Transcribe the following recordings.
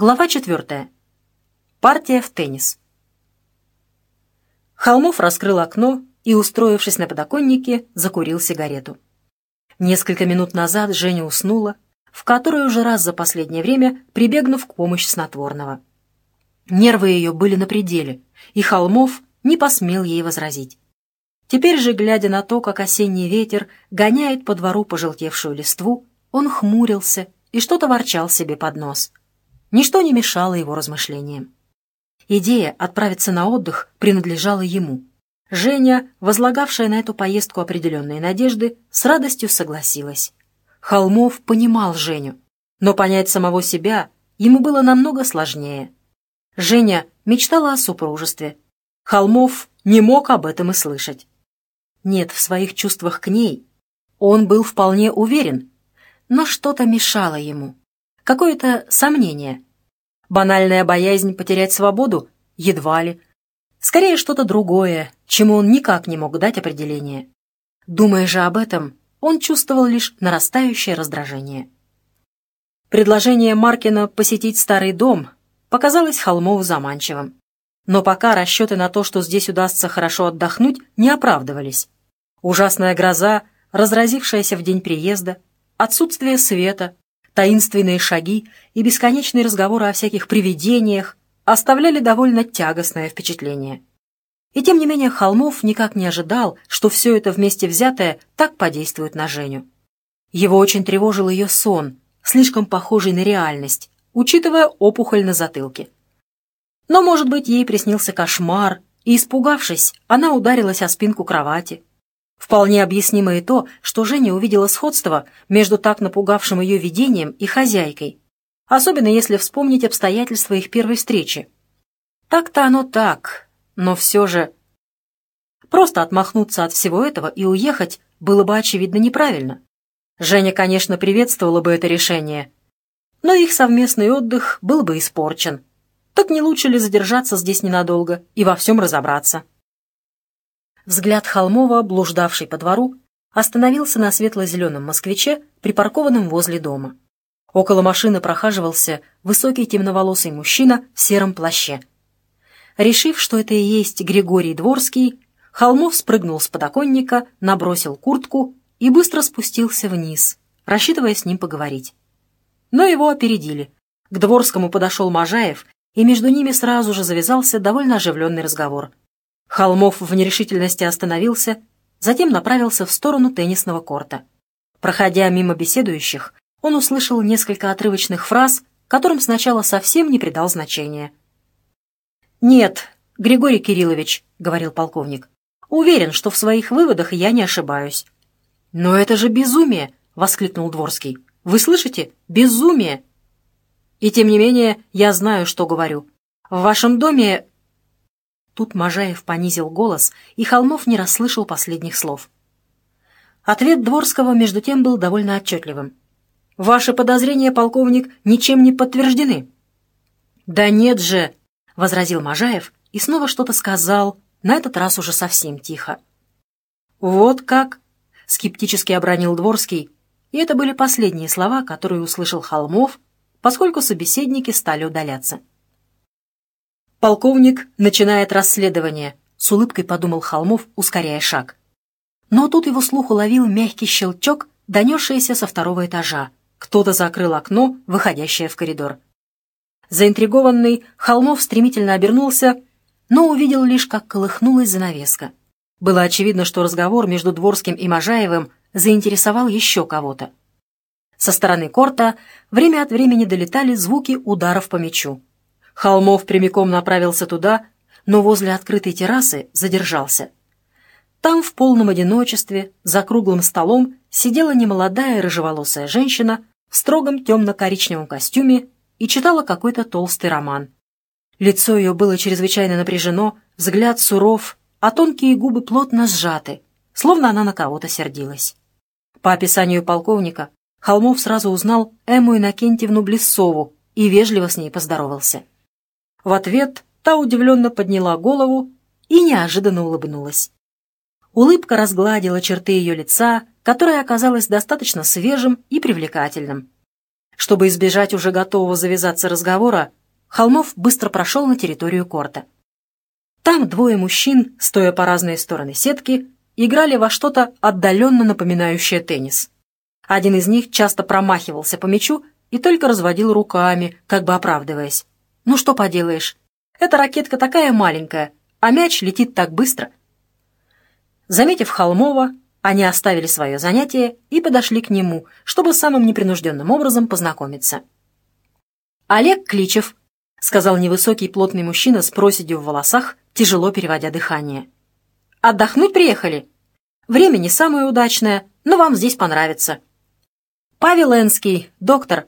Глава четвертая. Партия в теннис. Холмов раскрыл окно и, устроившись на подоконнике, закурил сигарету. Несколько минут назад Женя уснула, в которой уже раз за последнее время прибегнув к помощи снотворного. Нервы ее были на пределе, и Холмов не посмел ей возразить. Теперь же, глядя на то, как осенний ветер гоняет по двору пожелтевшую листву, он хмурился и что-то ворчал себе под нос — Ничто не мешало его размышлениям. Идея отправиться на отдых принадлежала ему. Женя, возлагавшая на эту поездку определенные надежды, с радостью согласилась. Холмов понимал Женю, но понять самого себя ему было намного сложнее. Женя мечтала о супружестве. Холмов не мог об этом и слышать. Нет, в своих чувствах к ней он был вполне уверен, но что-то мешало ему. Какое-то сомнение. Банальная боязнь потерять свободу? Едва ли. Скорее что-то другое, чему он никак не мог дать определение. Думая же об этом, он чувствовал лишь нарастающее раздражение. Предложение Маркина посетить старый дом показалось Холмову заманчивым. Но пока расчеты на то, что здесь удастся хорошо отдохнуть, не оправдывались. Ужасная гроза, разразившаяся в день приезда, отсутствие света, таинственные шаги и бесконечные разговоры о всяких привидениях оставляли довольно тягостное впечатление. И тем не менее Холмов никак не ожидал, что все это вместе взятое так подействует на Женю. Его очень тревожил ее сон, слишком похожий на реальность, учитывая опухоль на затылке. Но, может быть, ей приснился кошмар, и, испугавшись, она ударилась о спинку кровати, Вполне объяснимо и то, что Женя увидела сходство между так напугавшим ее видением и хозяйкой, особенно если вспомнить обстоятельства их первой встречи. Так-то оно так, но все же... Просто отмахнуться от всего этого и уехать было бы, очевидно, неправильно. Женя, конечно, приветствовала бы это решение, но их совместный отдых был бы испорчен. Так не лучше ли задержаться здесь ненадолго и во всем разобраться? Взгляд Холмова, блуждавший по двору, остановился на светло-зеленом москвиче, припаркованном возле дома. Около машины прохаживался высокий темноволосый мужчина в сером плаще. Решив, что это и есть Григорий Дворский, Холмов спрыгнул с подоконника, набросил куртку и быстро спустился вниз, рассчитывая с ним поговорить. Но его опередили. К Дворскому подошел Можаев, и между ними сразу же завязался довольно оживленный разговор. Холмов в нерешительности остановился, затем направился в сторону теннисного корта. Проходя мимо беседующих, он услышал несколько отрывочных фраз, которым сначала совсем не придал значения. «Нет, Григорий Кириллович», — говорил полковник, — «уверен, что в своих выводах я не ошибаюсь». «Но это же безумие!» — воскликнул Дворский. «Вы слышите? Безумие!» «И тем не менее я знаю, что говорю. В вашем доме Тут Можаев понизил голос, и Холмов не расслышал последних слов. Ответ Дворского, между тем, был довольно отчетливым. «Ваши подозрения, полковник, ничем не подтверждены». «Да нет же!» — возразил Можаев и снова что-то сказал, на этот раз уже совсем тихо. «Вот как!» — скептически обронил Дворский, и это были последние слова, которые услышал Холмов, поскольку собеседники стали удаляться. Полковник начинает расследование, с улыбкой подумал Холмов, ускоряя шаг. Но тут его слух уловил мягкий щелчок, донесшийся со второго этажа. Кто-то закрыл окно, выходящее в коридор. Заинтригованный, Холмов стремительно обернулся, но увидел лишь, как колыхнулась занавеска. Было очевидно, что разговор между Дворским и Можаевым заинтересовал еще кого-то. Со стороны корта время от времени долетали звуки ударов по мячу. Холмов прямиком направился туда, но возле открытой террасы задержался. Там в полном одиночестве, за круглым столом, сидела немолодая рыжеволосая женщина в строгом темно-коричневом костюме и читала какой-то толстый роман. Лицо ее было чрезвычайно напряжено, взгляд суров, а тонкие губы плотно сжаты, словно она на кого-то сердилась. По описанию полковника Холмов сразу узнал Эмму Иннокентьевну Блессову и вежливо с ней поздоровался. В ответ та удивленно подняла голову и неожиданно улыбнулась. Улыбка разгладила черты ее лица, которое оказалось достаточно свежим и привлекательным. Чтобы избежать уже готового завязаться разговора, Холмов быстро прошел на территорию корта. Там двое мужчин, стоя по разные стороны сетки, играли во что-то отдаленно напоминающее теннис. Один из них часто промахивался по мячу и только разводил руками, как бы оправдываясь. «Ну что поделаешь, эта ракетка такая маленькая, а мяч летит так быстро». Заметив Холмова, они оставили свое занятие и подошли к нему, чтобы самым непринужденным образом познакомиться. «Олег Кличев», — сказал невысокий плотный мужчина с проседью в волосах, тяжело переводя дыхание. «Отдохнуть приехали? Время не самое удачное, но вам здесь понравится». «Павел Энский, доктор»,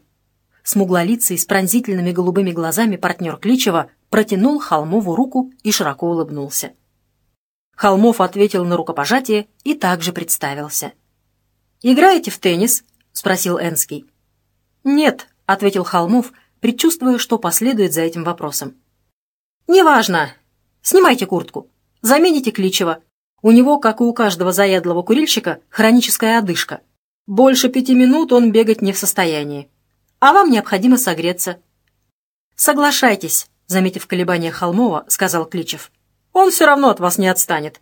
смуглолицый с пронзительными голубыми глазами партнер Кличева протянул Холмову руку и широко улыбнулся. Холмов ответил на рукопожатие и также представился. «Играете в теннис?» — спросил Энский. «Нет», — ответил Холмов, предчувствуя, что последует за этим вопросом. «Неважно. Снимайте куртку. Замените Кличева. У него, как и у каждого заядлого курильщика, хроническая одышка. Больше пяти минут он бегать не в состоянии. А вам необходимо согреться». «Соглашайтесь», — заметив колебания Холмова, сказал Кличев. Он все равно от вас не отстанет».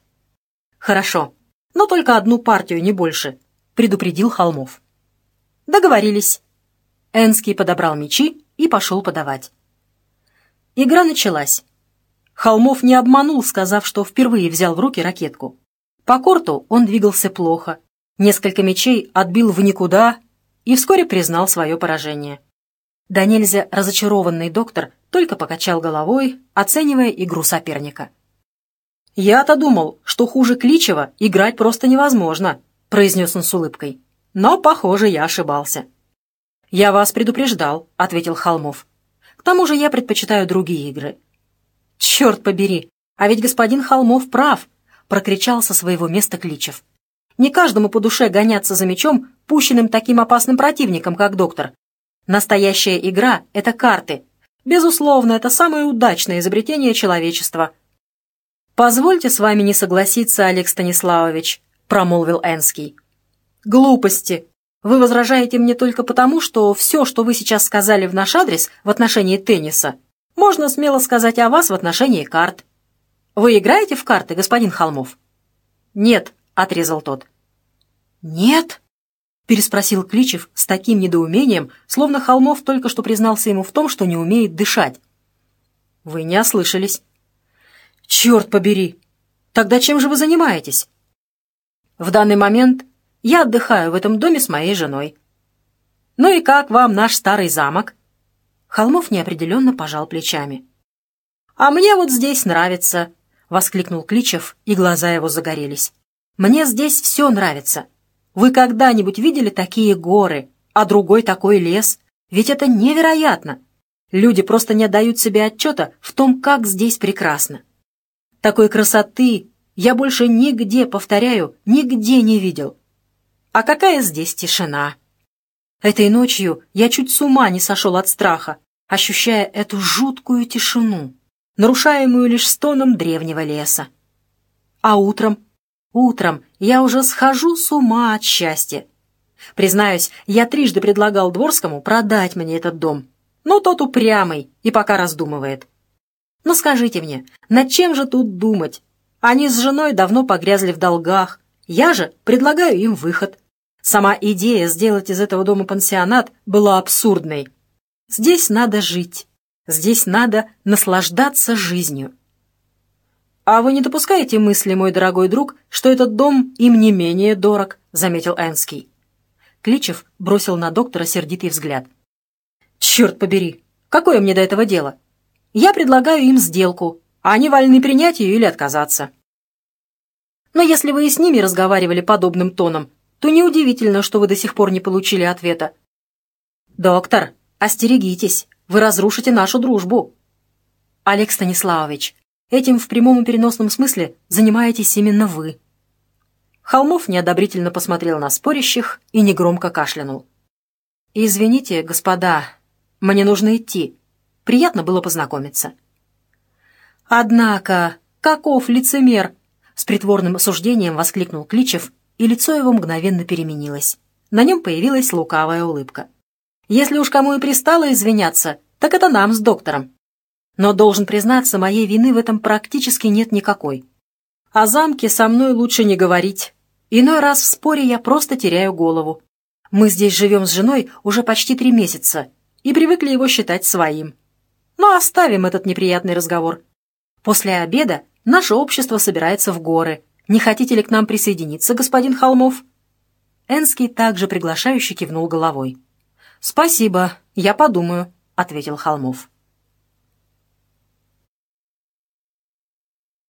«Хорошо, но только одну партию, не больше», — предупредил Холмов. «Договорились». Энский подобрал мячи и пошел подавать. Игра началась. Холмов не обманул, сказав, что впервые взял в руки ракетку. По корту он двигался плохо, несколько мячей отбил в никуда и вскоре признал свое поражение. Да нельзя разочарованный доктор только покачал головой, оценивая игру соперника. «Я-то думал, что хуже Кличева играть просто невозможно», — произнес он с улыбкой. «Но, похоже, я ошибался». «Я вас предупреждал», — ответил Холмов. «К тому же я предпочитаю другие игры». «Черт побери! А ведь господин Холмов прав!» — прокричал со своего места Кличев. «Не каждому по душе гоняться за мячом, пущенным таким опасным противником, как доктор. Настоящая игра — это карты. Безусловно, это самое удачное изобретение человечества — «Позвольте с вами не согласиться, Олег Станиславович», — промолвил Энский. «Глупости. Вы возражаете мне только потому, что все, что вы сейчас сказали в наш адрес в отношении тенниса, можно смело сказать о вас в отношении карт. Вы играете в карты, господин Холмов?» «Нет», — отрезал тот. «Нет?» — переспросил Кличев с таким недоумением, словно Холмов только что признался ему в том, что не умеет дышать. «Вы не ослышались. «Черт побери! Тогда чем же вы занимаетесь?» «В данный момент я отдыхаю в этом доме с моей женой». «Ну и как вам наш старый замок?» Холмов неопределенно пожал плечами. «А мне вот здесь нравится», — воскликнул Кличев, и глаза его загорелись. «Мне здесь все нравится. Вы когда-нибудь видели такие горы, а другой такой лес? Ведь это невероятно. Люди просто не отдают себе отчета в том, как здесь прекрасно. Такой красоты я больше нигде, повторяю, нигде не видел. А какая здесь тишина! Этой ночью я чуть с ума не сошел от страха, ощущая эту жуткую тишину, нарушаемую лишь стоном древнего леса. А утром, утром я уже схожу с ума от счастья. Признаюсь, я трижды предлагал Дворскому продать мне этот дом, но тот упрямый и пока раздумывает. Но скажите мне, над чем же тут думать? Они с женой давно погрязли в долгах. Я же предлагаю им выход. Сама идея сделать из этого дома пансионат была абсурдной. Здесь надо жить. Здесь надо наслаждаться жизнью. «А вы не допускаете мысли, мой дорогой друг, что этот дом им не менее дорог?» — заметил Энский. Кличев бросил на доктора сердитый взгляд. «Черт побери! Какое мне до этого дело? Я предлагаю им сделку, а они вольны принять ее или отказаться. Но если вы и с ними разговаривали подобным тоном, то неудивительно, что вы до сих пор не получили ответа. «Доктор, остерегитесь, вы разрушите нашу дружбу». «Олег Станиславович, этим в прямом и переносном смысле занимаетесь именно вы». Холмов неодобрительно посмотрел на спорящих и негромко кашлянул. «Извините, господа, мне нужно идти. Приятно было познакомиться. «Однако, каков лицемер!» С притворным осуждением воскликнул Кличев, и лицо его мгновенно переменилось. На нем появилась лукавая улыбка. Если уж кому и пристало извиняться, так это нам с доктором. Но, должен признаться, моей вины в этом практически нет никакой. О замке со мной лучше не говорить. Иной раз в споре я просто теряю голову. Мы здесь живем с женой уже почти три месяца и привыкли его считать своим. Но оставим этот неприятный разговор. После обеда наше общество собирается в горы. Не хотите ли к нам присоединиться, господин Холмов?» Энский также приглашающе кивнул головой. «Спасибо, я подумаю», — ответил Холмов.